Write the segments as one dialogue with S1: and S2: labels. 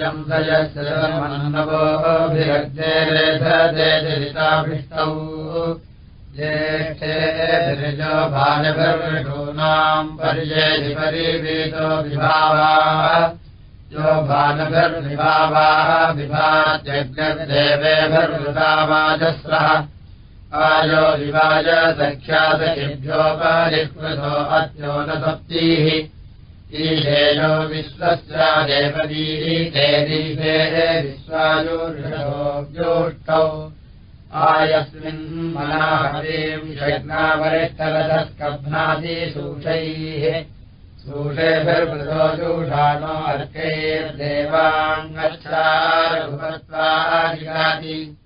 S1: दयश्रमन्नवोभिरग्नेरेधेताभिष्टौ ज्येष्ठेभिर्यो भानभिर्षूनाम् पर्येधि परिवेदो विभावाः। यो भानभिर्विभावाः विभात्यग्नदेवेभिर्वृतावाजस्रः आयो विवाज सख्यादयेभ्योपरिष्कृतो अत्यो न सप्तीः ईशेयो विश्वस्यादेवदीः ते दीपे विश्वायोष्टौ आयस्मिन् मनाहरीम् यज्ञावरिष्ठरथस्कभ्नादिसूषैः सूषेभिर्वृतोषाणो अर्कैर्देवाङ्गच्छारघुपत्वादिगाति मन्द्रोः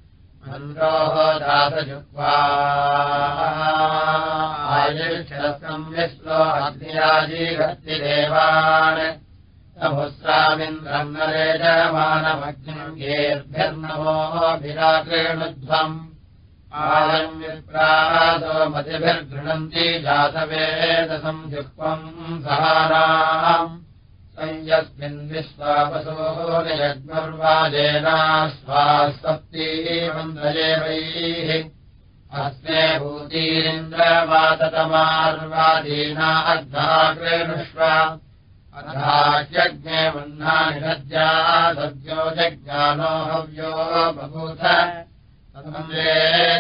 S1: अग्निराजीभक्तिदेवान् समुस्रामिन्द्रम् नरेजमानमग्निम् येर्भिर्नमोभिराकृणुध्वम् आयम् विप्रासो मतिभिर्गृणन्ति जातवेदसम् जुक्वम् सहाराम् संयस्मिन् विश्वापसो नियग्मुर्वाजेना स्वासप्तीमन्द्रजेवैः अस्मे भूतीरिन्द्रवाततमार्वादीना अग्धाकृष्व अधाज्ञे वह्नानिषज्जा सद्यो जज्ञानो हव्यो बभूथ।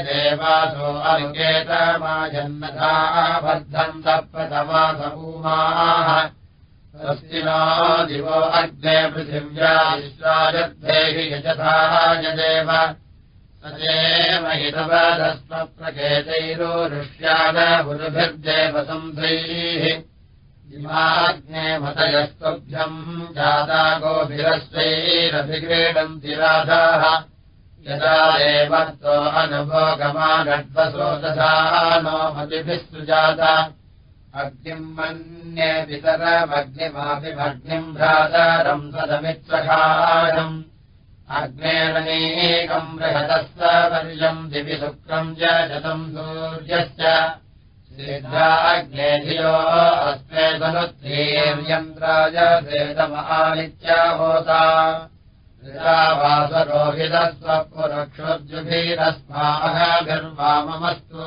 S1: देवासो अङ्केतमाजन्नथा बद्धन्तः प्रथमासभूमाः नो दिवो अग्ने पृथिव्या विश्वाजद्धेहि यजथा यदेव सदेवहितवदस्मत्प्रकेतैरोरुष्यादगुरुभिर्देवसन्धैः इमाग्ने मतयस्तुभ्यम् जाता गोभिरस्वैरभिक्रीडन्ति राधाः। यदा देवत्तो अनुभोगमानड्वसो दधानो मतिभिः सुजाता अग्निम् मन्ये पितरमग्निमाभिमग्निम् भ्रातरम् सदमित्सखायम् अग्नेरनेकम् पर्यम् दिवि शुक्रम् च शतम् सूर्यश्च। श्रीद्राग्नेधियो अस्मे धनुत्रीर्यन्त्राय श्वेतमहानित्या होता। वासरोहितस्वपुरक्षोद्युभिरस्माभिर्वाममस्तु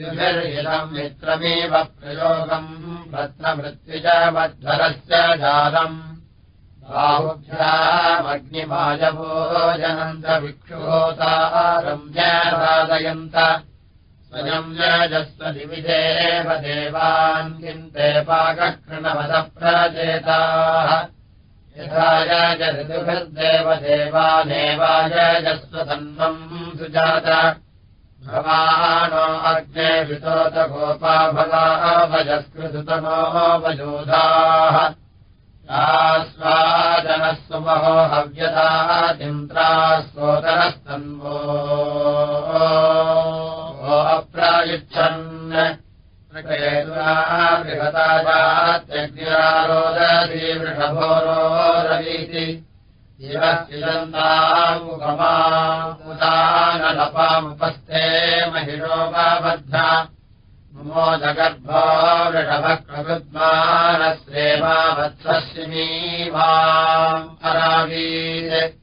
S1: युभिर्हितम् मित्रमेव प्रयोगम् रत्नमृत्युज मध्वरस्य जालम्। बाहुभ्यामग्निमाजभोजनन्दविक्षुहोतारम् ज्ञासादयन्त स्वयम् यजस्वदिविदेव देवान् किम् ते पाककृणवदप्रचेताः यथा यजऋतुभिर्देवदेवानेवायजस्वधन्वम् सुजात भवानो अग्ने वितोतगोपा भवाभजस्कृतनो वजोधाः स्वादनः सुमहो हव्यताः बृहताजात्यग्निरारोदधी वृषभोरोरवीति शिवशिलन्तामुपमामुदानलपामुपस्थे महिरोपाबद्धा ममो जगर्भो वृषभक्रकृद्मानश्रेमावत्सशिमीवाम् अरावीत्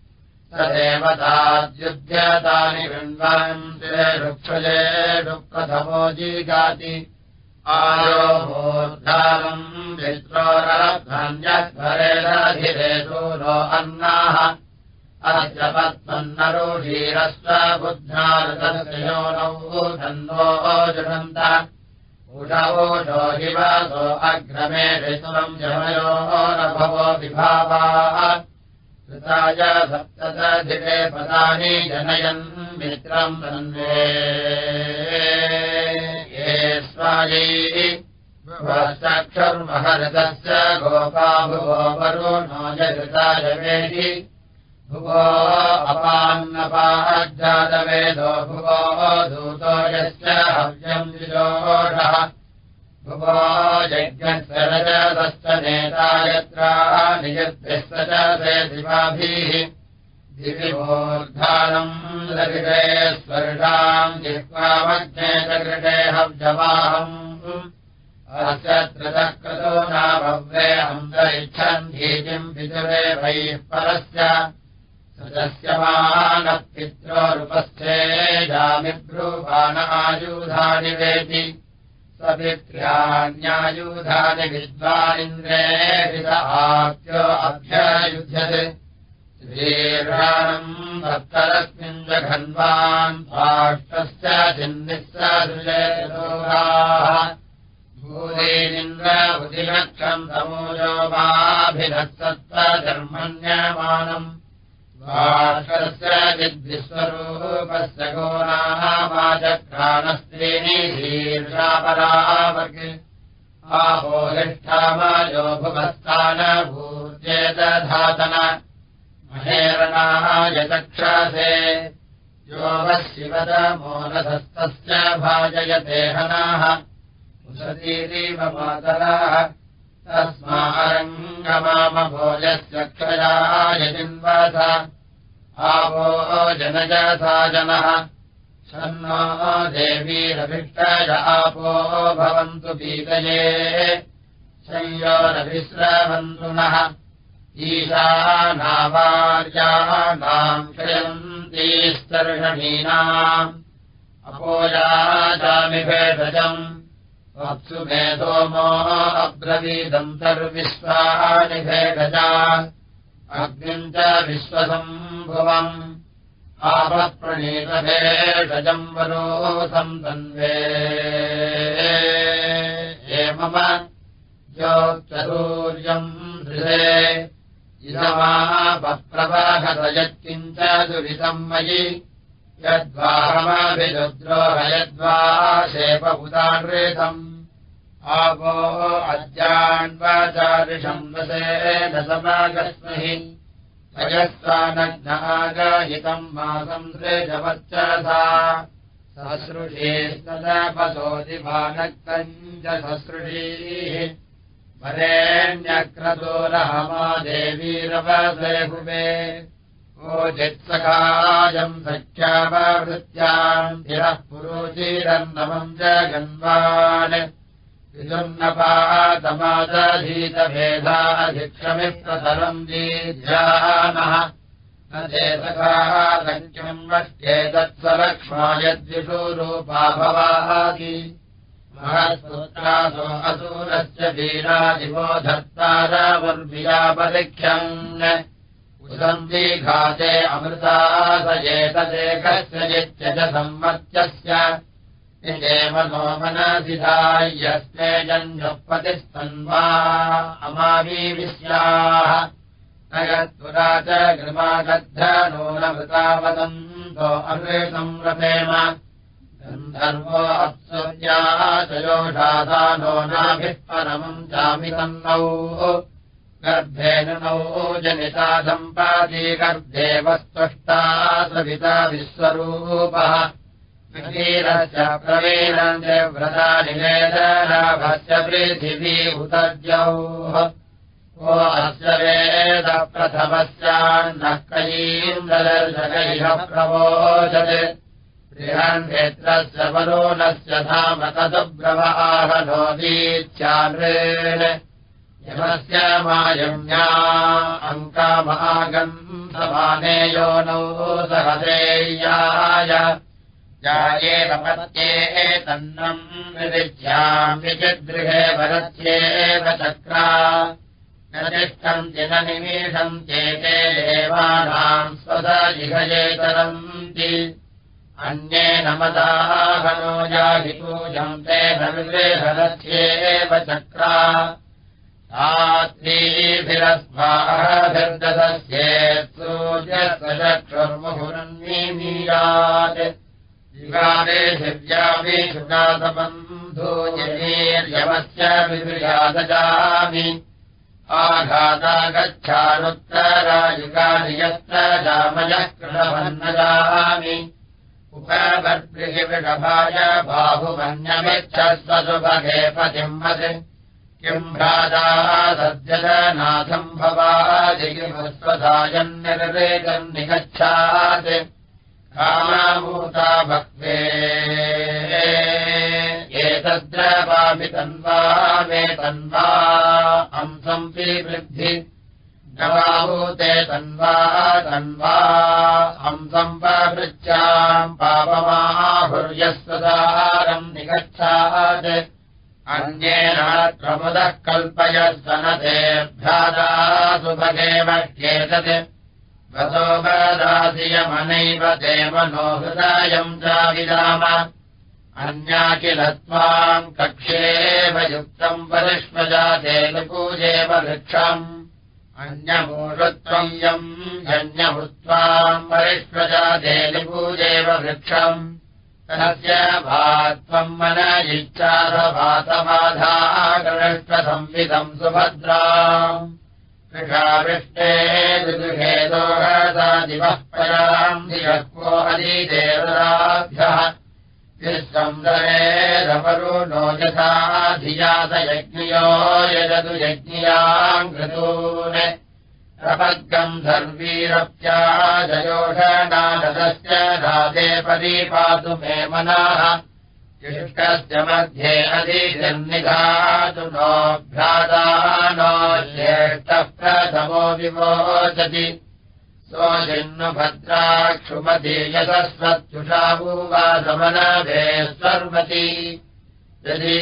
S1: स देवताद्युध्यतानि गृह्णम् तिरे वृक्षजे दुःप्रथमो जीगाति वित्रोरधान्यध्वरेरधिरेषु नो अन्नाः अस्य पद्मन्नरुषीरस्व बुद्धारुतयोनौ धन्वो जुषन्त उषवोषो हिवासो अग्रमे ऋतुरम् जमयोः नभवो विभावाः। कृताय सप्तदधिरे पदानि जनयन् मित्रम् तन्वे स्वायैः चक्षुर्महरतस्य गोपा भुवो वरुणो जगृतायवेहि भुवो अपान्नपाज्जातवेदो भुवो दूतो यश्च हव्यम् विजोषः। भुवो यज्ञस्य रजतश्च नेता यत्रा निजद्भिश्च च दिवाभिः दिविभोर्धानम् लगिते स्वर्गाम् जिह्वामग्ने अस्य त्रितः कृतो नाभव्ये हन्त इच्छन् धीतिम् पितुरे वैः परस्य। सदस्यमानः पित्रोरुपस्थे जामिब्रूपानायुधानि वेति। सपित्र्याण्यायुधानि विद्वानिन्द्रे हृदहात्यो अभ्ययुध्यते श्रीर्षाणम् भक्तरस्मिन् जघन्वान् स्वाष्टस्य चिन्निःसदृशोगाः भूदेनिन्द्र बुधिलक्षम् तमोजो माभिधत्सत्त्वधर्मण्यमानम् स्वाष्टस्य चिद्विश्वरूपस्य गोनाः वाचक्राणस्त्रीणि शीर्षापरावक्। आपोहिष्ठामायो भुवस्तानभूर्जेदधातन महेरणाय चक्षासे। यो वः शिवदमोनधस्तस्य भाजयते हनाः। उशतीरीव मातराः। तस्मारङ्गमामभोजस्य क्षयाय जिन्वास। आवो जनजसा जनः। शन्नो देवीरभिष्टय आपो भवन्तु पीतये। संयोरभिश्रवन्तु नः ईशानावार्याणाम् क्षयन्तीस्तर्षणीनाम् अपोयाजामिभेदजम् वत्सु मे सोमो अब्रवीदम् सर्विश्वानि भेदजा अग्निम् च विश्वसम्भुवम् आपप्रणीतभेषजम् वरोसम् तन्वे हे मम योक्तसूर्यम् दृशे इदमापप्रवाहतयत्किञ्च दुरितम् मयि यद्वाहमाभिरुद्रोहयद्वा शेपभुतानृतम् आपो अद्यान्वाचारिषम् वसे न समागस्महि अयस्वानग्नागाहितम् मासम् सृजवर्चसा ससृषेस्तदपसोदिभानक्तम् च ससृषीः परेण्यक्रतोरहमा देवीरवसे हुवे ओचित्सकायम् सख्यावृत्याम् धिरः पुरोचीरन्नमम् जगन्वान् विदुर्नपातमादधीतभेदाधिक्षमिः प्रतरम् दीध्यानः न चेतका सङ्ख्यम् वष्ट्येतत्सलक्ष्मा यद्विषूरूपा भवाति महत्पुत्रासो असूरस्य वीरादिवो धर्तारावर्भियापलिख्यम् उसन्दिघाते अमृता स एतदेकस्य नित्यज सम्मत्यस्य निजेव नो मनसिधायस्मे जन्युपतिस्तन्वा अमावीविश्याः च गृमागद्ध नूनमृतावदन्तो अमृतम् रपेम अप्सुर्याचयोषाधानो नाभिः परमम् चामितन्नौ गर्भेन नौ जनिता सम्पादी गर्भेवस्त्वष्टा सविता विश्वरूपः। प्रवीरम् च व्रता निवेदलाभस्य पृथिवी उतद्यौः को अस्य वेद प्रथमस्यान्नः कयीन्द्रदर्शकैः प्रवोचत् बृहन्नेत्रस्य वरोणस्य धाम तदुब्रवाहनो दीत्यान् यमस्य मायम्या अङ्कामागन्धमाने यो नौ सहदेय्याय जायेव पत्ये तन्नम् निरिच्यामि चिद्गृहे वरत्येव चक्रा। न तिष्ठन्ति न निमीषन्त्येते देवानाम् स्वदजिहयेतरन्ति अन्येन मदाहनो याहि पूजम् ते नविगृहरस्येव चक्रा। रात्रीभिरस्माहर्दस्येत्सूर्यस्वचक्षुर्मुहुरन्मीयात् युगादे शिव्यापि सुगातबन्धूयवीर्यमस्य विविजादजामि आघाता गच्छानुत्तरायुगानि यत्र जामयः कृणवन्नजामि बाहुमन्यमिच्छस्वसुभगे पतिम्मत् किम् भ्राजाः सद्यनाथम् भवादिगिमुस्वधायम् निर्वेदम् निगच्छात् कामाभूता भक्ते। एत द्रवामि तन्वा मे तन्वा। हंसम् वृद्धि नवाभूते तन्वा तन्वा हंसम् पृच्छाम् पापमाहुर्यस्वदारम् निगच्छात्। अन्येन प्रमुदः कल्पय सनतेभ्यादासुभगेव ह्येतत् वसो वदासियमनैव देवनो हृदायम् चाविराम अन्या किल त्वाम् कक्षेव युक्तम् परिष्मजाते लपूजेव वृक्षम् अन्यमूषत्वम् यम् यन्यभूत्वाम् परिष्मजाते लिपूजेव वृक्षम्। तस्य भात्वम् मन इच्छासभातमाधागणष्टसंविदम् सुभद्रा कृषावृष्टे दिवः पराम् धियः को अधिदेवताभ्यः विश्वन्दरेदपरो नो यथा धियासयज्ञयो यजतु यज्ञियाम् कृतून्। प्रपद्गम् सर्वीरप्याजयोषणादस्य राधे परीपातु मे मनाः। युष्कस्य मध्ये अधिजन्निधातु नो भ्राता नो ज्येष्ठः प्रथमो विमोचति सोऽजिन्नुभद्राक्षुमतीयसस्वत्युषाभूवासमनभे सर्वती। यदि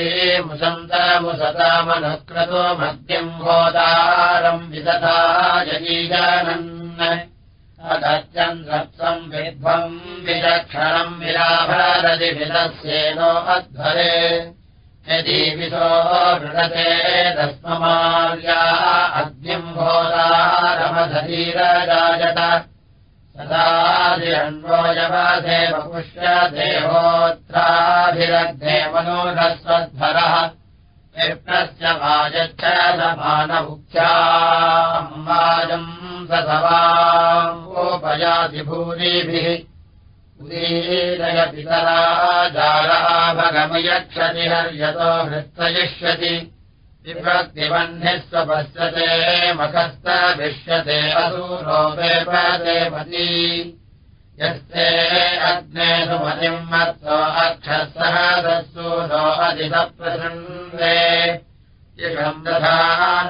S1: मुसन्तमुसतामनुक्रतो मद्यम् होदारम् विदधा यजीजानन् अदत्यम् सत्सम् विध्वम् विलक्षणम् विराभरति विदस्येनो अध्वरे यदि विशो वृणते दस्ममार्या अग्निम् होदारमधीरजायत सदाधिरण्वोजवासे वपुष्य देहोत्राभिरग्ने मनोढस्वध्वरः विप्रस्य वाजच्च समानमुख्याम् वाजम् सवाोपयाति भूरिभिः जालाभगमयक्षति हर्यतो हृत्तयिष्यति। विभक्तिबह्निः स्वपश्यते मखस्तभिष्यते असूरोपेपदेवती यस्ते अग्ने सुमतिम् मत्सो अक्षः सह दस्सूरो अधिसप्रसन्ने इषम् दधा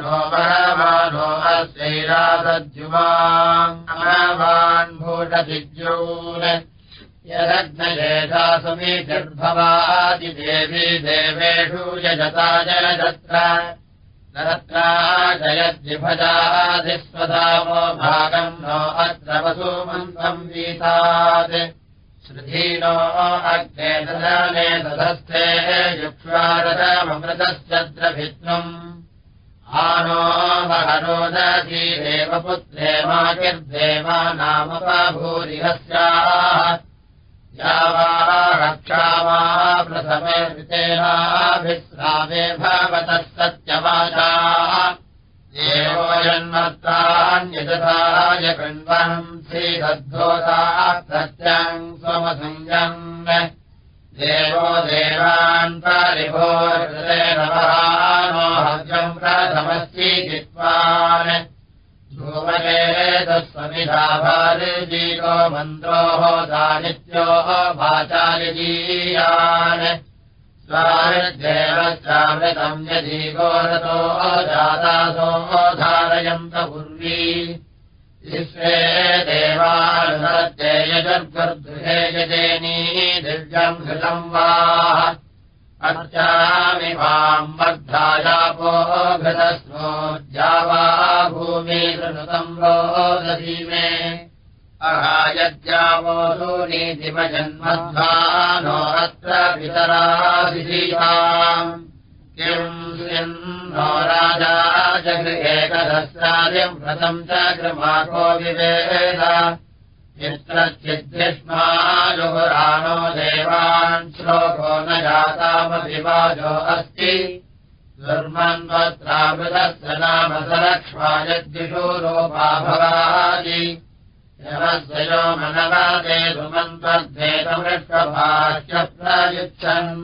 S1: नो बहवानो अस्यैरासद्युमान् भूषदिज्यून् यदग्नयेधा समीचर्भवादिदेवी देवेषु यजता जयदत्र नरत्रा जयद्विभजादिस्वधामो भागम् नो अत्र वसूमन्तम् वीतात्। श्रुधीनो अग्ने ददाने दधस्थे युक्ष्वारदममृतश्चद्रभित्नम् आनो महरोदधीरेव पुत्रे माकिर्देवा नामपभूरिहस्याः या वा रक्षामा प्रथमे वितेनाभिस्रावे भवतः सत्यवाचाः देवो जन्मत्तान्यजथाय कृण्वम् श्रीदद्धोताः सत्यम् स्वमसञ्जन् देवो देवान् परिभोर्तेन नो हव्यम् प्रथमश्चीजित्वान् धूमकेतस्वमिधाभारीजीको मन्त्रोः दानित्योः वाचालिजीयान् स्वामिदेवश्चामृतम् यजीगोरतो जातासो धारयन्त उर्वी विश्वे यजर्गर्दुहे यजेनी दिव्यम् हृतम् वा अर्चामि माम् वर्धायापो घृतस्मोद्यावा भूमिकृतम् रोदधी मे। अहायज्ञावो सूनीतिमजन्मध्वा नो अत्र पितराभिषीताम् किम् नो राजा जगृहेकसहस्रादिम् व्रतम् च कृमाको विवेद चित्रचिद्धिष्माजुराणो देवान् श्लोको न जातामभिवाजो अस्ति। दुर्मन्वत्रामृतस्य नाम स लक्ष्मा यद्विषूरोपा भवादि यमस्यो मनवादे सुमन्त्वद्वेदमृष्टभाष्य प्रयुच्छन्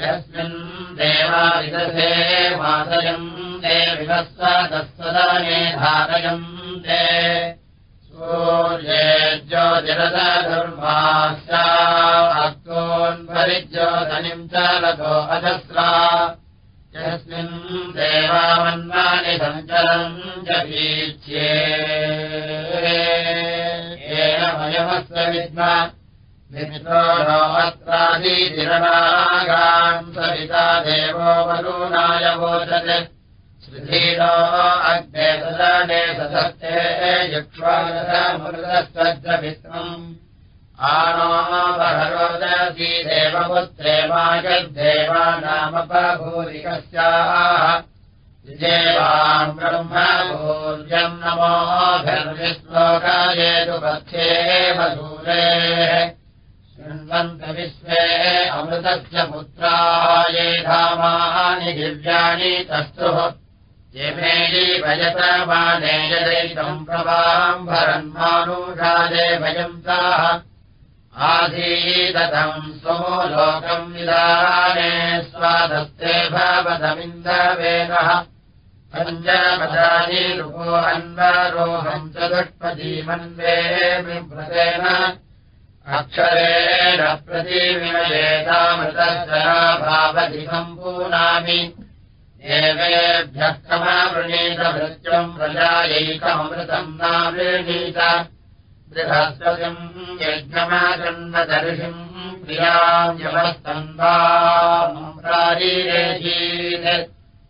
S1: यस्मिन् देवाविदधे ते विवस्वतः सदने धारयम् ते सूर्ये ज्योतिरसधर्मास्याक्तोन्वरिज्योतनिम् च रथो अजस्रा। यस्मिन् देवामन्नानि सञ्चलम् च वीच्ये येन मयमस्य विद्म। मित्रो नो अत्रादितिरणागाम् सविता देवो वरुणाय वोचते श्रीधीरो अग्ने सदने सदस्ते युक्ष्वामृतस्तद्रमित्रम् आनो बहरोदसी देवपुत्रे मायद्देवानामपभूरिकस्याः देवाम् ब्रह्मभूर्यम् नमो धर्मिश्लोकायेतु पथ्ये मधूरेः शृण्वन्तविश्वे अमृतस्य पुत्राये धामानि दिव्यानि तस्तुः येमेयि भजतमाने यदैतम् प्रभाम् भरन्मानुषादे भयन्ताः आधीतम् स्वो लोकम् विदाने स्वादस्ते भवतमिन्दवेनः पञ्चपदानि रूपोऽन्वरोहम् चतुष्पदीमन्वे बिभ्रतेन अक्षरेण प्रतिविमयेतामृतस्वराभावधिकम् पूनामि देवेभ्यः कमावृणीतभृत्यम् प्रजायैकमृतम् नावृणीत बृहस्पतिम् यज्ञमाजन्मदर्शिम् प्रियाम् यमस्तम्बारीरेजीत्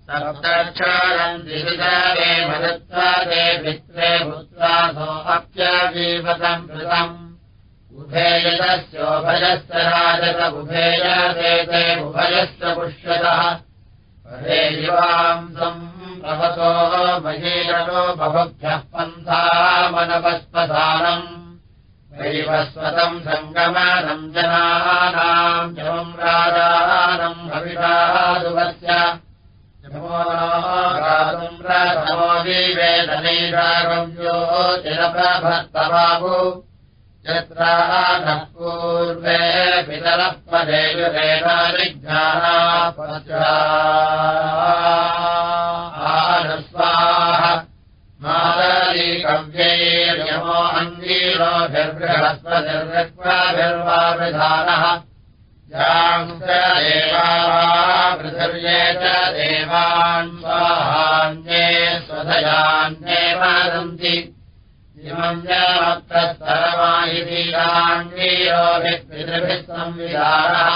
S1: सप्तक्षरम् दिविदे मरुत्वादे भित्रे भूत्वासो अप्यजीवतम् कृतम्। उभेयतस्योभयस्य राजत उभेयते उभयस्य पुष्यतः युवांसम् भवतो महीरनो बहुभ्यः पन्थामनवस्पधानम् वैवस्वतम् सङ्गमानम् जनानाम् जमम् राजानम् हविषादुवस्य गातुम् रथमो विवेदनैरागव्यो चिरप्रभक्तबाबु यत्र नः पूर्वे पितरः पदेयुरेणानिज्ञानास्वाः मादलीकव्यैर्यमो अङ्गीरोभिर्बृहस्पतिर्विद्वाभिर्वाविधानः देवा पृथिव्ये च देवान् स्वाहान्ये स्वधयान्ये वदन्ति इमञ्जमत्तस्तरमायितीरान्वीरोभिः संविधारः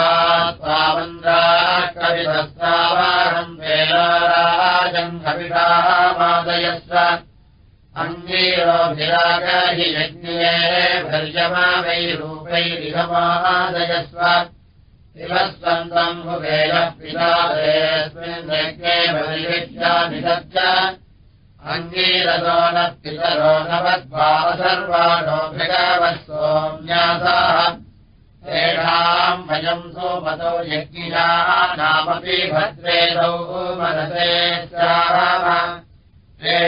S1: आत्मावन्द्राकविधस्तावाहम् वेलाराजम् हविषामादयस्व अङ्गीरोभिरागहि यज्ञे भर्यमावैरूपैरिहमादयस्व शिवस्वन्तम् हुवेलः पितादेऽस्मिन् यज्ञे बलिविद्यानि सच्च अङ्गीरसो न सर्वाणो भगवः सोम्यासाः तेषाम् भयम् सोमतो यज्ञियानामपि भद्रेदौ मनसे स्याः ते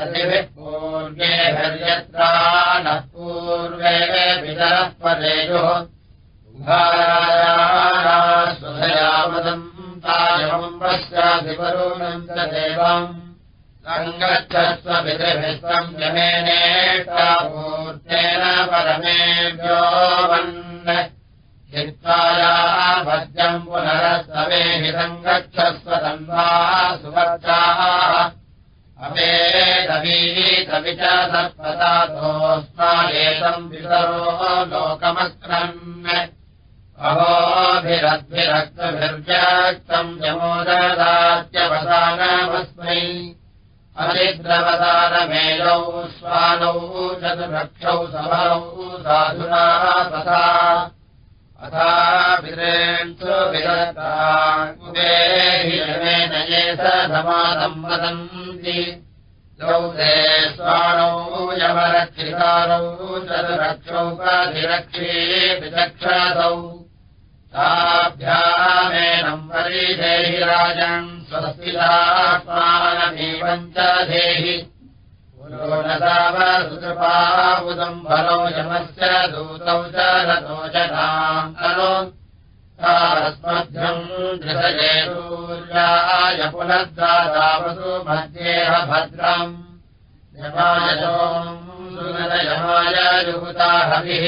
S1: पतिभिः पूर्वे भर्यत्रा नः पूर्वे पश्चादिवरुणम् च देवम् यमेनेष्टापूर्तेन परमेभ्यो वन् हित्वाया पुनरस्तवे हि सङ्गच्छस्व तन्वा सुवर्चाः अवेदवीतवि च सर्पदातोऽस्मादेतम् पितरो लोकमक्रन् अहोभिरद्भिरक्तभिर्व्यक्तम् यमोददात्यवसानमस्मै अतिद्रवदानमेलौ स्वानौ चतुरक्षौ सभौ साधुना तथा अथाभिरेन्तु विरताकुबेहिरमेन ये स समानम् वदन्ति। द्वौ ते स्वाणौ यमरक्षितारौ चतुरक्षौ पाधिरक्षे विचक्षसौ ताभ्यामेनम् वरीदेहि राजन् स्वस्तिदात्मानमेवम् च देहि पुरोनतावसुकृपाबुदम् फलौ यमस्य दूतौ च रतो जनाम् अनु तास्मभ्यम् धृतये सूर्याय पुनर्दातावसु मध्येह भद्रम्। यमायतोमाय युवता हविः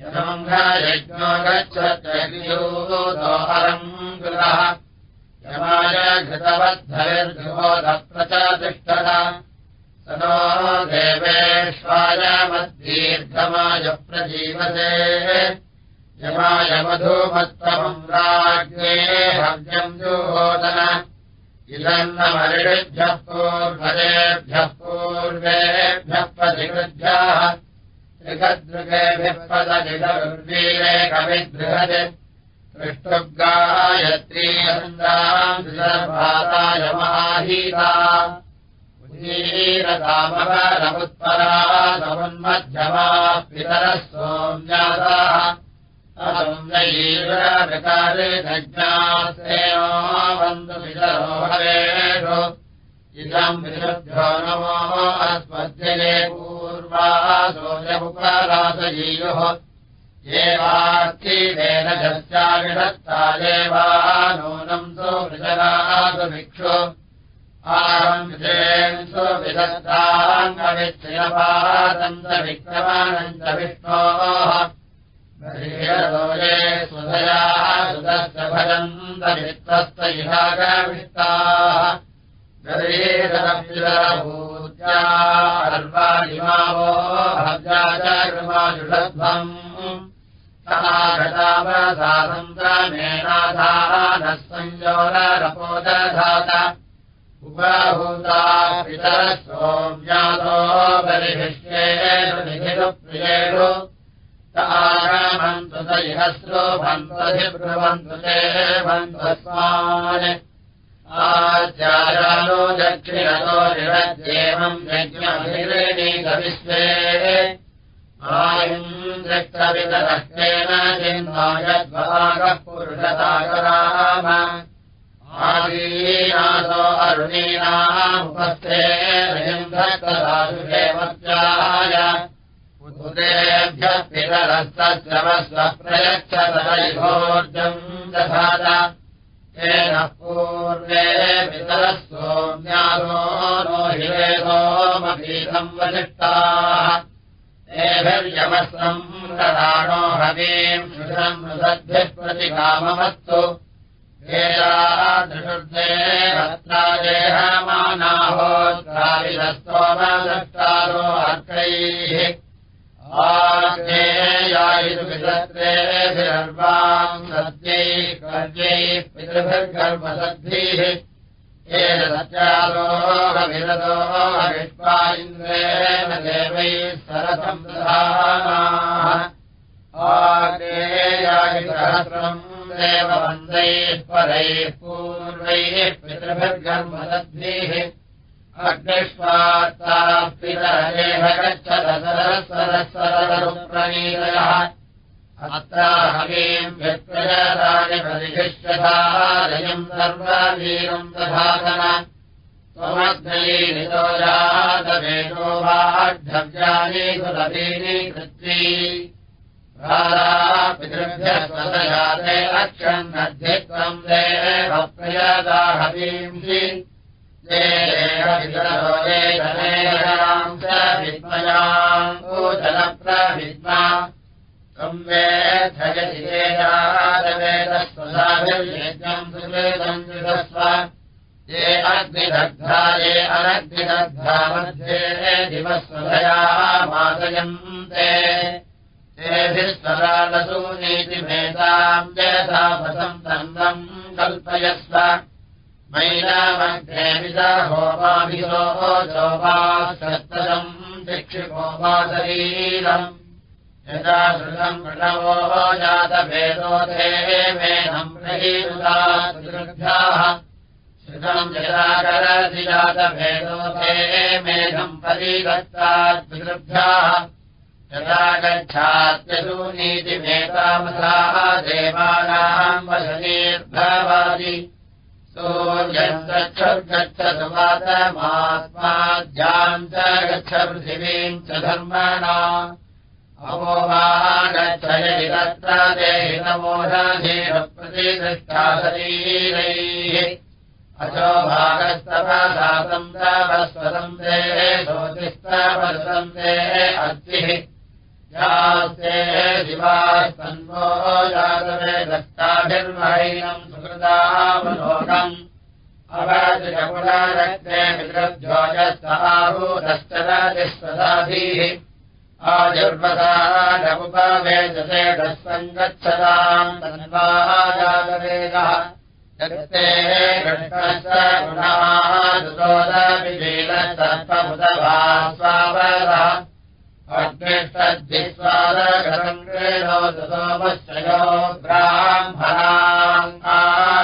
S1: यमङ्घयज्ञो गच्छत्यग्नियोहरम् गृहः यमाय घृतवद्धविर्गोधप्रचतिष्ठः स नो देवेष्वाय मद्दीर्घमाय प्रजीवते यमाय मधुमत्तमम् राज्ञे हव्यम् जुहोदन। इदन्नमरिषिभ्यः पूर्वदेभ्यः पूर्वेभ्यः प्रतिगृभ्याः त्रिगदृगेभ्यः पदजिगरुर्वीरेकविदृहत् पृष्टुगायत्रीयन्दाय महाहीता। उदीरतामवरमुत्परा समुन्मध्यमाः पितरः सोम्यासाः ैवकारे नज्ञासेनो बन्धुवितरो हरेषु इदम् विरुभ्यो नमो अस्मद्यये पूर्वासोऽयमुपरासयीयुः एवार्थीवेन चर्चाविषत्तादेवा नूनम् सो वृजनासुभिक्षु आरम्भेन् सुविदत्ताङ्गविच्छयपादन्तविक्रमानन्द विष्णोः े। सुधया सुतस्य भजन्तमित्तस्त इहागविष्टाः। गरीरभूत्या भव्या च कृमाजुषध्वम् समागतावसासन्त्रमेनाधानः संयोरपोदधात उपभूता पितरः सोम्यातो बलिभिष्येषु निखिलप्रियेषु आगमन्तु स इहस्रो भन्त्वधिब्रुवन्तु ते भन्त्वस्मान् आचारालो दक्षिणतो निरज्येवम् यज्ञभिरेणीकविश्वे आयुन्द्रवितरस्तेन चिन्मायद्भागः पुरुषताकराम आदीनासो अरुणीनामुपस्थे भक्तदासुदेवत्याय उदेभ्यः पितरस्तश्रवस्व प्रयच्छतैभोर्जम् दधात पूर्वे पितरः सोम्यासो नो हिरेतोमपीतम् वसिष्टाः एभिर्यमस्रम् ददानो हवीम् शुषम् मृदद्भिः प्रतिकाममस्तु वेदादृशुर्दे रत्नादेहमानाहोत्राविदस्तोमदष्टारो अर्कैः आज्ञेयायितुविदत्रेभिरर्वाम् सद्यैः कर्यैः पितृभिर्गर्भसद्भिः येन सत्यालोहविरदो विश्वा इन्द्रेण देवैः दधानाः आज्ञेयायिसहस्रम् देववन्दैः परैः पूर्वैः पितृभिर्गर्भसद्भिः अग्निष्वात्ताः पितरेह गच्छत सरस्वरस्वरप्रणीतयः अत्राहवीम् व्यक्तजानि परिशिष्यधारयम् सर्ववीरम् दधातन। त्वमग्नयीनितो जातवेदो वाढव्यानि सुरवीनि कृत्वी पितृभ्यः स्वदयाते अक्षन्नध्यत्वम् देव प्रयदाहवींसि विद्मयाम् गोचलप्रविद्मा संवेधयतिवेदावेदस्वसाभिर्यज्ञम् सुवेदम् विदस्व ये अग्निदग्धा ये अनग्निदग्धा मध्ये दिवस्वधया मादयन्ते तेभिः स्वरालसूनीतिभेदाम् यथापसम् तन्दम् कल्पयस्व मैनामग्नेमिदहोमाभिरो चोपासम् दिक्षिपोपाशरीरम् यदा श्रुतम् प्रणवो जातभेदोधे मेनम् प्रहीरुताभ्याः श्रुतम् यदा करति जातभेदोधे मेघम् परिगत्ताद्भ्याः यदा गच्छात्यसूनीतिमेतामसाः देवानाम् वशनीर्भवादि वातमात्माद्याम् च गच्छ पृथिवीम् च धर्मणा। अवो वा गच्छयति तत्र देहि नमोधीरप्रतिदृष्टा शरीरैः अचो भागस्तवसातम् तव स्वतम् देहे वर्तन्ते अस्तिः यास्ते शिवास्तन्वो यादवे दत्ताभिर्महीनम् अवजपुनरक्ते मित्रध्वजस्ताभूतश्चरतिस्वदाभिः आजुर्वदा नमुपवेदसे दस्सङ्गच्छताम् तन्वाजातवेदः जगते कृष्णस्य गुणादुतोदविलीलसर्पमुदभा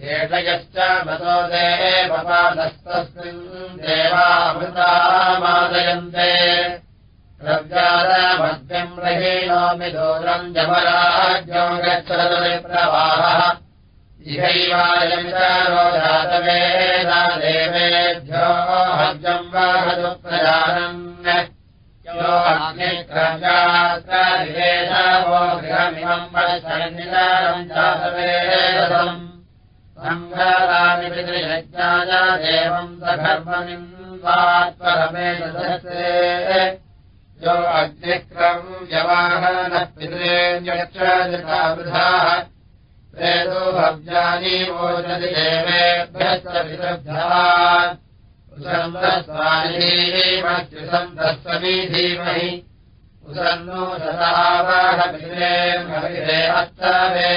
S1: एषयश्च मतो देवपादस्तस्मिन् देवामृतामादयन्ते प्रव्यादमद्यम् रहेणोमि दूरम् जमराज्यो गच्छदविप्रवाहः इहैवायमितारो जातवेदा देवेभ्यो हव्यम् वाहतु प्रजानन् यो अग्निक्रव्यात्रनिवेदवो गृहमिमम् वत्सन्निदानम् जातवेदम् पितृयज्ञाय देवम् सघर्ममिन्वात्परमेदसे यो अग्निक्रम् व्यवाहनः पितृञ्जक्षावृधाः प्रेतो भव्यानि मोचति देवेभ्यश्च विरुद्धाः उसन्दस्वानीमत्युसन्दस्वमी धीमहि उसन्नो सदावाहपितरे हस्तवे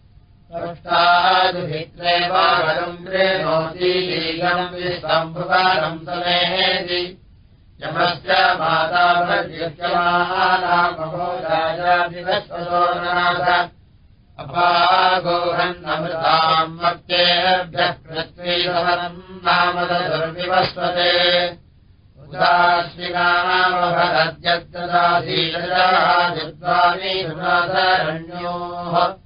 S1: ष्टादिभित्रे वागम् प्रेणोति लीलम् विश्वम्भुवानम् समेति यमस्य माता भर्यमानामहो राजादिवस्वसोनाथ अपागोहन्नमृताम् मत्येभ्यः पृथ्वीभवनम् नामदुर्विवस्वते उदाश्विनामभरद्यद्ददाधीरजादिद्वामीनाथरण्योः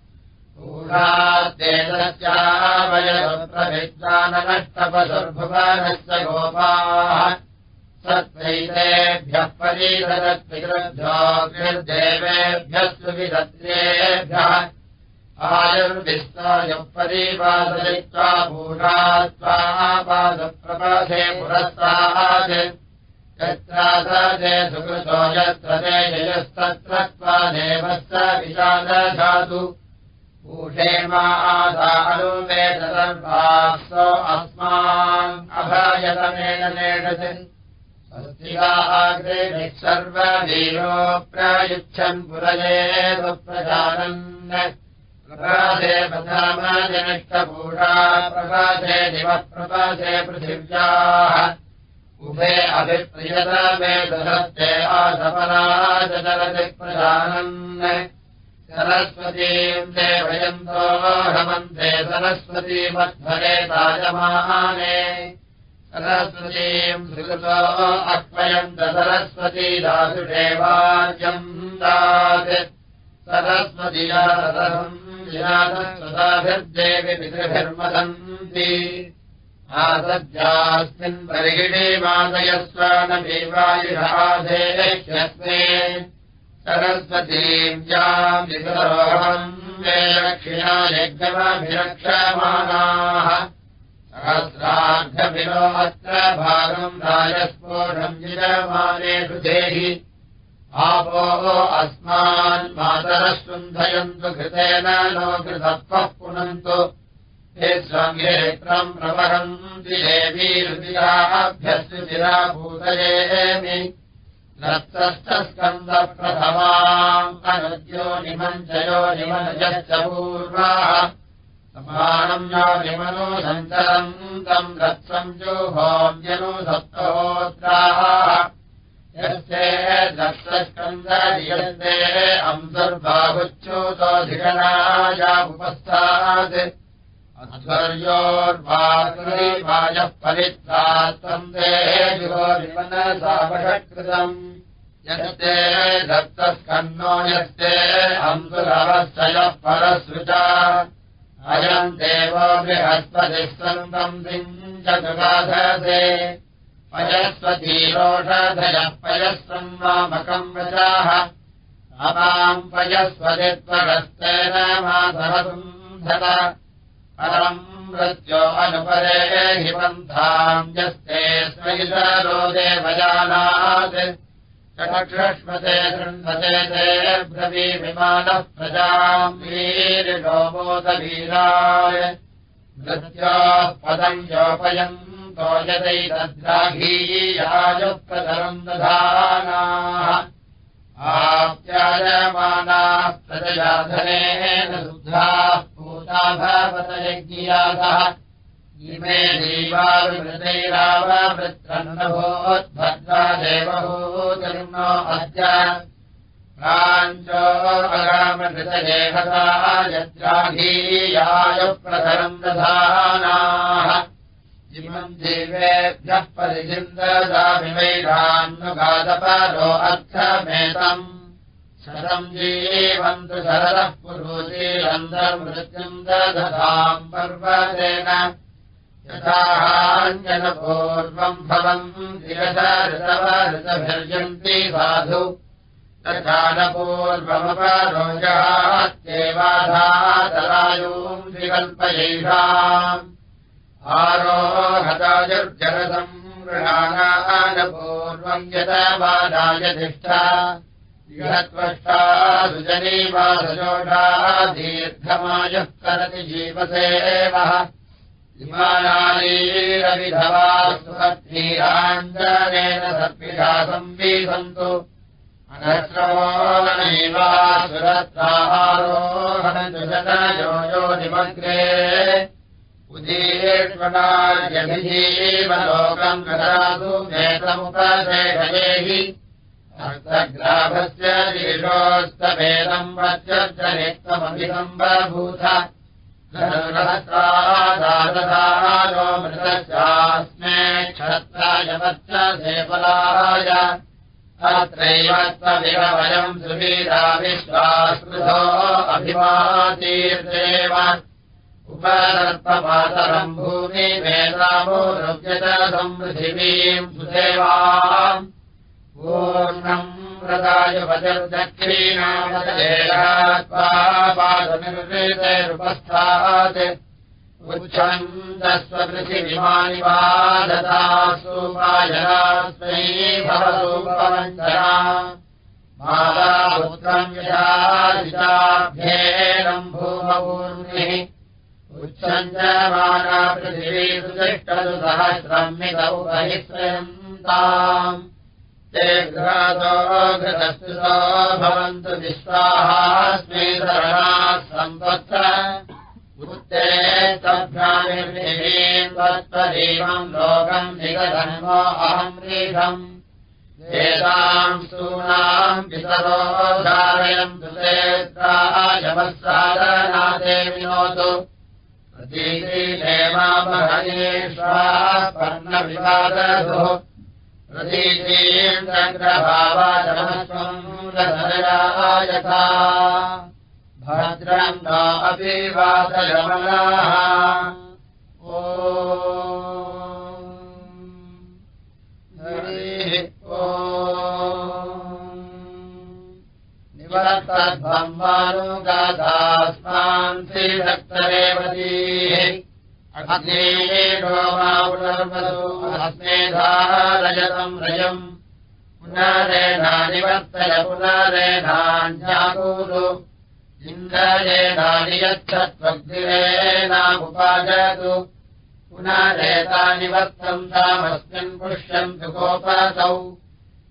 S1: ूढाद्वेदस्यावयसप्रभिज्ञाननष्टपशुर्भुवनस्य गोपाः। सत्त्वैतेभ्यः परीदत्पितृभ्योऽग्निर्देवेभ्यः सुविदत्रेभ्यः आयुर्विस्तायः परीपादयित्वा भूषात्वा पादप्रपाधे पुरस्तात्। यत्रासदे सुकृतो यत्र ते जयस्तत्र त्वा देवस्य विशादधातु ूषेमादानुवेदर्वासो अस्मान् अभयतमेन नेषत् स्वस्तिगाग्रे सर्ववीरो प्रयुच्छन् पुरये सुप्रजानन्। प्रपादे प्रधामजनिष्ठपूषा प्रपादे दिवः प्रपादे पृथिव्याः। उभे अभिप्रियतमे दहत्ते आसपराजरति प्रजानन् सरस्वतीम् देवयन्तो हमन्ते सरस्वतीमध्वरे ताजमाने सरस्वतीम् सुकृतो अक्वयन्त सरस्वती दासुषेवार्यम् दात् सरस्वतीयासम् विनादस्वदाभिर्देवि पितृभिर्मदन्ति। आसद्यास्मिन् परिगिणे मादयस्व न विवायुराधेह्यस्मे सहस्रार्धविनो अत्र भागम् राजस्फोटम् विरमानेषु देहि आपो अस्मान् मातरः शुन्धयन्तु घृतेन नो घृतत्वः पुनन्तु। हे स्वङ्गेत्रम् प्रवहन्ति देवीरुदिराभ्यस्तु चिराभूतयेमि नस्तश्च स्कन्दप्रथमाम् अनुद्यो निमञ्चयो निमनजश्च पूर्वाः समानो संयोनिमनु सञ्चरम् तम् दत्सञ्जुहोम्यनुसप्तहोत्राः यस्ते दत्तस्कन्दरियन्ते अंसर्बाहुच्युतोऽधिगणायामुपस्थात् अध्वर्योर्वायः फलित्वात्तम् देहोरिमनसावषकृतम् यस्ते दत्तस्कन्नो यस्ते अंसुरवश्चयः परसृजा। अयम् देवो बृहस्पतिः सन्तम् दिञ्जगाधसे पयस्वतीरोषधयः पयस्वम् वामकम् वचाः। अपाम् पयस्वतित्वगस्तेन माधवसुन्धत परम् मृत्यो अनुपरे हि पन्थाम् यस्ते स्वैतरो देवजानात्। चक्षुष्मते ब्रवीविमानः प्रजाम् वीरिणो मोदवीराय मृत्योः पदम् योपयन्तो यदैतद्राघीयायुप्रतरम् दधानाः आप्यायमानाः शुद्धाः पूता भवतयज्ञियासः इमे जीवाविमृतैरावृत्रन्नभूद्भद्रा देवभूतिर्नो अद्य प्राञ्चो अगामृतदेहता यत्राघीयायुप्रधरम् दधानाः इमम् जीवेभ्यः परिचिन्ददामिवैरान्नुगादपरो अर्थमेतम् शतम् जीवन्तु शरदः पुरोचीरन्तर्मृत्युम् दधताम् पर्वतेन यथाहाञ्जनपूर्वम् भवम् दिवसा ऋतव ऋतभिर्यन्ति साधु। तथा न पूर्वमपरोजात्येवाधातरायूम् विकल्पयैषाम् आरोहतायुर्जलसम् मृणानानपूर्वम् यतबाधाय तिष्ठा। इहत्वष्टा सुजनीवासजोषा दीर्घमायुः करति जीवसेवः। इमानालीरविधवा सुहत्नीराञ्जनेन सर्पिषा संवीसन्तु। अनश्रवो नैवा यो निमग्रे उदीर्ष्वणार्यभिजीवलोकम् गदातु नेतमुपशेषयेहि अर्थग्राभस्य दीर्घोस्तभेदम् वच्चनित्वमभिसम्बभूत सहस्रादादधारो मृतश्चास्मे क्षत्राय वच्च सेफलाय अत्रैव त्वमिव वयम् सुवीरा विश्वास्पृधो अभिमातीर्देव उपदर्पमातरम् भूमि वेदामोरुव्यत संपृथिवीम् सुदेवाम् पूर्णम् व्रतायुपजर्दक्षिणामदेशात्वापादनिर्वृतेरुपस्थात् उच्छन्दस्वपृथिविमानि वा ददासूपायनास्मै भवसूपवञ्चना। मातापुत्रम् यथादिताभ्येनम् भूमपूर्णिः उच्छन्दमाना पृथिवी सुतिष्ठतु सहस्रम्मितौ बहिस्वयन्ताम् ते घ्रातो घृतस्तुतो भवन्तु विश्वाहास्मै शरणाः सम्पत्त उत्ते तभ्यानिर्निहीम् त्वत्त्वदेवम् लोकम् निगधन्मो अहम् रीढम् वेदाम् सूनाम् पितरो धारयन्तु तेत्रायवसादनादे विनोतु प्रतीतिदेवामहयेष्वाः पर्णविवादधुः प्रतीतीन्द्रभावाजमस्वम् यथा भद्रम् न अपि निवर्तद्ब्रह्मानुगादास्मान् श्रीभक्तरेवतीः अग्नेयो मा पुनर्वसु अस्मेधारयतम् रजम्। पुनरेणानिवर्तय पुनरेणान्याकुरु। इन्द्रयेनानि यच्छत्वग्निरेणामुपाजतु पुनरेतानि वर्तन्तामस्मिन् पुष्यन्तु गोपसौ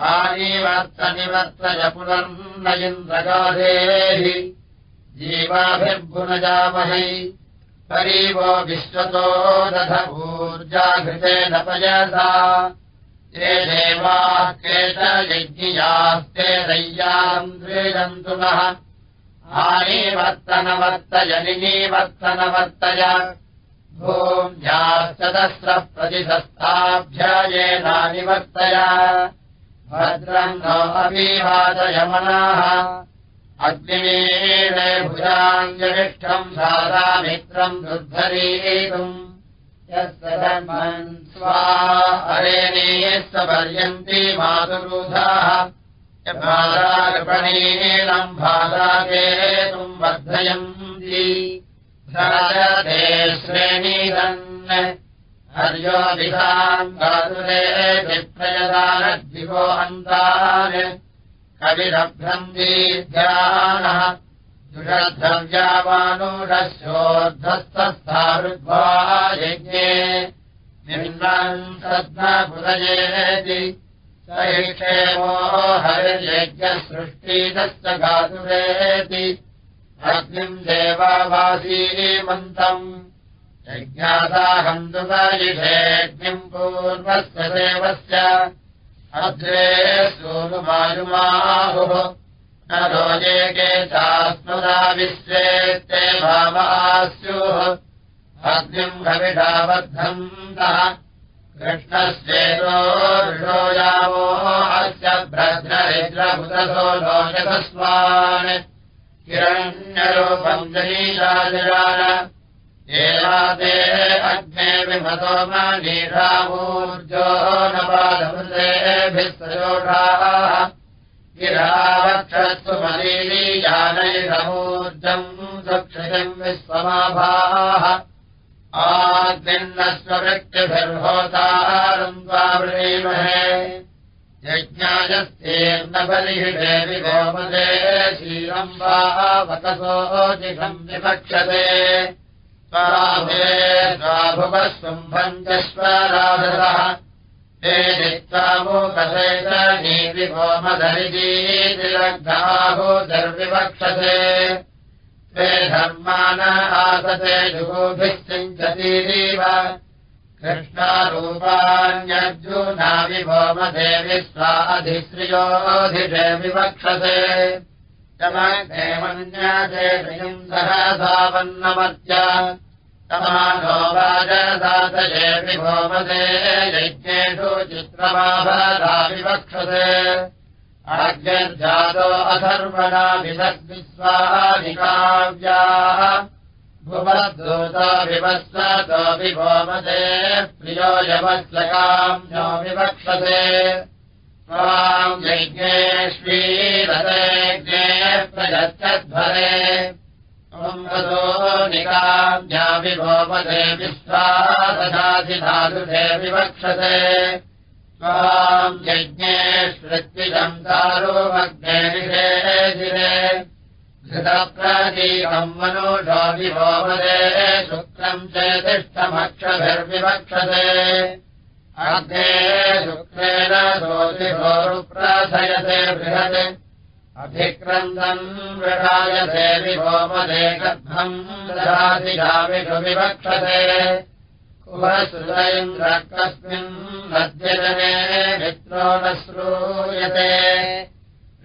S1: आनिवर्तनिवर्तय पुनर्नयिन्द्रगाधेः जीवाभिर्गुणजामहै परीवो विश्वतो दधभूर्जाघृतेन पयसा। ये देवाः केच यज्ञियास्ते दय्याम् द्वेदन्तु नः। आनीवर्तनवर्तयनिवर्तनवर्तय भूम्याश्चतस्रः प्रतिशस्ताभ्यायेनानिवर्तय भद्रम् नो अभिवादयमनाः अग्निमीरे भुजाङ्गनिष्ठम् सादामित्रम् दुर्धरीतुम्। यस्वधर्मन् स्वा अरेणीः पर्यन्ति मातुरुधाः। बालार्पणीनम् बालाकेतुम् वर्धयन्ति। धरते श्रेणीरन् हर्योदिशाम् गातुरे विप्रयदानद्विवो अन्तान्। कविरभ्रम् दीर्घानः दुषद्धव्यावानुषस्योद्धस्तस्थारुद्वा यज्ञे निम्नम् सद्मपुरयेति स क्षेमो हरियज्ञसृष्टितश्च गातुरेति। अग्निम् देवावासीमन्तम् यज्ञासाहम् दुपयिषेऽग्निम् पूर्वस्य देवस्य। अग्रे सूनुमायुमाहुः न रोजे के चास्नुरा विश्वेत्ते भावास्युः अग्निम् हविषाबद्धन्तः कृष्णस्येतो ऋषो यावो अस्य भ्रद्ररिद्रभुतसो लोकतस्मान् किरण्यरूपम् जनीराजरान एवाते अग्ने विमतो मनीषामूर्जो न सयोषाः गिरावक्षस्तु मलीलीयानैषमूर्जम् सुक्षितम् विश्वमाभाः आग्निन्नस्ववृत्तिभिर्होतारम् त्वावृणीमहे यज्ञायस्तेर्न बलिः देवि गोमदे शीलम् वा वकसोऽधिकम् विपक्षते ते नित्वामुकसे च नीति गोमदरिजीतिरग्धाहुर्विवक्षते ते धर्मान आसते जुगोभिः सिञ्चतीरीव कृष्णारूपाण्यर्जुना विभोमदेवि स्वाधिश्रियोऽधिषे विवक्षते सहसावन्नमर्त्य समानो वाजसातये विभोमदे यज्ञेषु चित्रमाभरा विवक्षते अथर्वणा विदग्विस्वादिकाव्याः भुवद्भूतो विवस्वतो विभोमदे प्रियो यवश्लकाम्यो विवक्षते त्वाम् यज्ञेष्वीरतेज्ञे प्रयच्छध्वरे त्वम्बतो निकाम्या विभोमदे विश्वादशाधिधातुषे विवक्षते। त्वाम् यज्ञेष्वृत्तिजम् दारोमग्ने निषेधिरे घृतप्रतीकम् मनुषो विभोमदे शुक्रम् चेतिष्ठमक्षभिर्विवक्षते अग्ने शुक्रेण दोषिभोरुप्रथयते बृहत्। अभिक्रन्दम् गर्भम् विवक्षते। कुहसुरैन्द्र कस्मिन् मध्यजने मित्रो न श्रूयते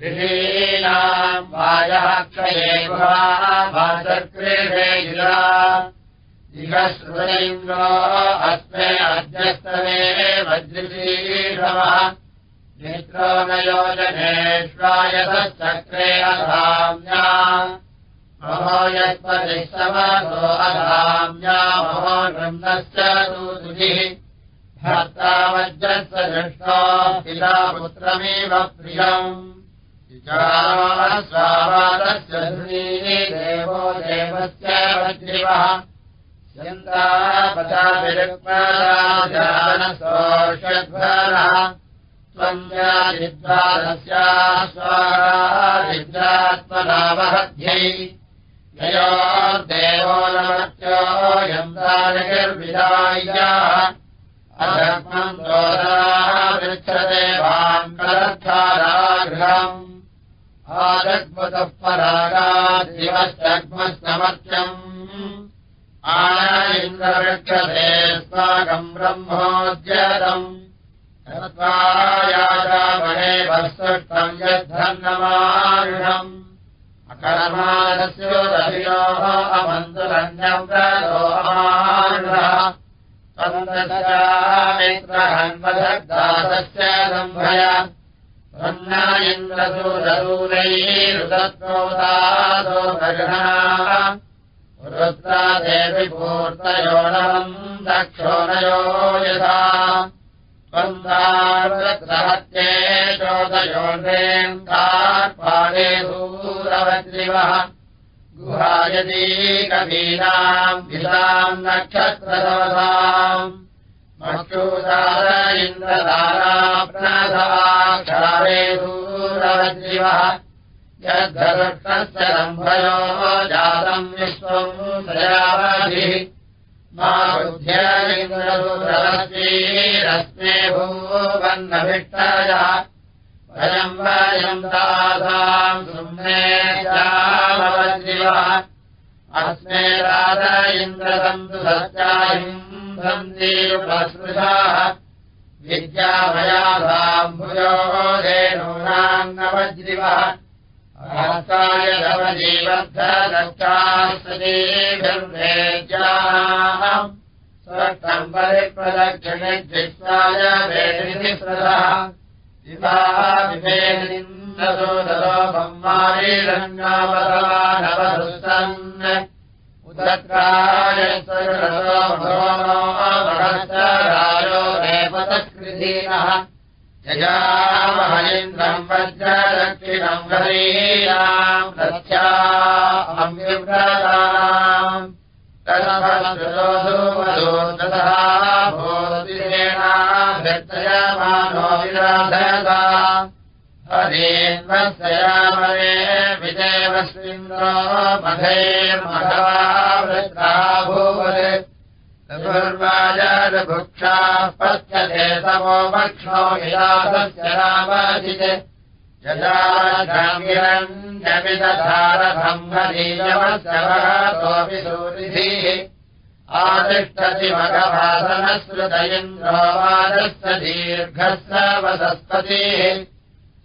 S1: ऋषीणाम् वायः क्षये गुहाचक्रीडे गिरा श्रुतैन्द्रो अस्मे अध्यस्तमे वज्रशीषवः मित्रो न योजनेष्वायतश्चक्रे अधाम्या। महो यत्परिश्रमो अधाम्या महो नृन्दश्च सूतुभिः भर्ता वज्रस्य दृष्टो पिता पुत्रमेव प्रियम्। स्वावादस्य धुनी देवो देवस्य वज्रिवः यन्तापचाभिरुक्मदानसोषद्वरः त्वम् विद्वादस्याः स्वाहात्मनावहध्यै ययो देवो नमत्यो यन्तानिर्विदाय्याः अधर्मम् दोरापृच्छदेवाम् कलर्थारागृहम्। आजग्मतः परागादिवश्चग्मस्तमत्यम् आनन्द्रवृक्षते स्वागम् ब्रह्मोद्यतम् वस्तुष्टम् यद्धन्नमारुषम् अकर्मादस्योदभियोः अमन्तुरन्यम् प्रदोहारुषः मित्रहन्मदग्दासस्य सम्भय ब्रह्म गर्हणाः रुद्रादेवि पूर्तयोणवम् दक्षोणयो यथा त्वन्दाहत्ये चोदयोर्वेङ्कार्पाणे सूरवद्रिवः गुहायदीकवीनाम् विशाम् नक्षत्रसवसाम् मक्षूदार इन्द्रदाराप्राधाक्षारे सूरवद्रिवः यद्धरुष्टस्य सम्भयो जातम् भूवन्नभिष्टयः वयम् वयम् दासाम् सुम्ने श्यामवद्रिवः अस्मे राज इन्द्रसन्तु सत्याहिम् सन्तीरुपस्पृशाः विद्याभयासाम् भुजो धेनूनाङ्गवज्रिवः परिप्रदक्षिणे द्विष्वाय वेदिनिःसृतः दिवाः विभेदिन्दसो दलोपम् मारीरङ्गावधानवसन् उदत्राय सर्वतो भगवनो महस्तरायो रेपतकृधीनः यजामहलिन्द्रम् वज्रदक्षिणम् हरीयाम् रथ्याम् विव्रताम् तदभोधूमदोदः भोदिरेणाभ्यर्थयमानो विराधता हरेन्वत्सयामरे विजयवस्विन्द्रो मधैर्मघवा वृत्ता भूवत् चतुर्वाजाभुक्षाः पच्यते तमो भक्ष्णो विलासस्य रामाजित् यदारथम्भरीयवत्सवोऽपि सूरिभिः आतिष्ठति इन्द्रो वाजस्य दीर्घस्य वसस्पतिः।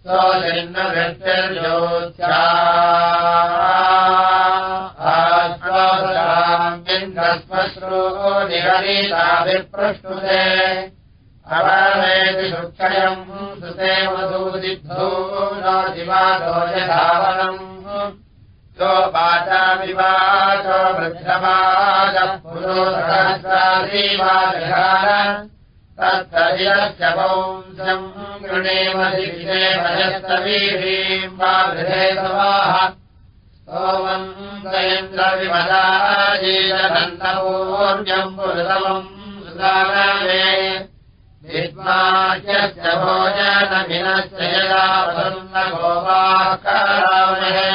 S1: सोलिन्नवृत्तिर्योत्सा इन्द्रश्मश्रो निहरिताभिप्रष्टुते अवमेति सुक्षयम् सुते मधूदिद्धो नो दिवादो यधावनम् यो वाचामिवाचो वंशम् गृणेमधिविदे भजस्तवीरीम् वा गृहे समाः सोमम् दयन्द्रविमदाजीरनन्दपूर्यम् पुरुतमम् सुदानमे विद्माच्यस्य भोजनमिनस्य यदा वसन्नगोपाकरामहे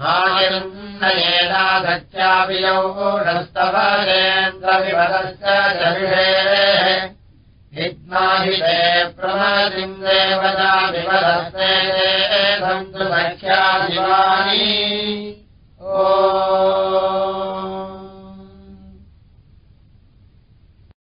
S1: मायन्नयेनाधत्यापि यौढस्तवरेन्द्रविमदस्य जविषेः िग्नाहिले प्रमलिन्देव ओ।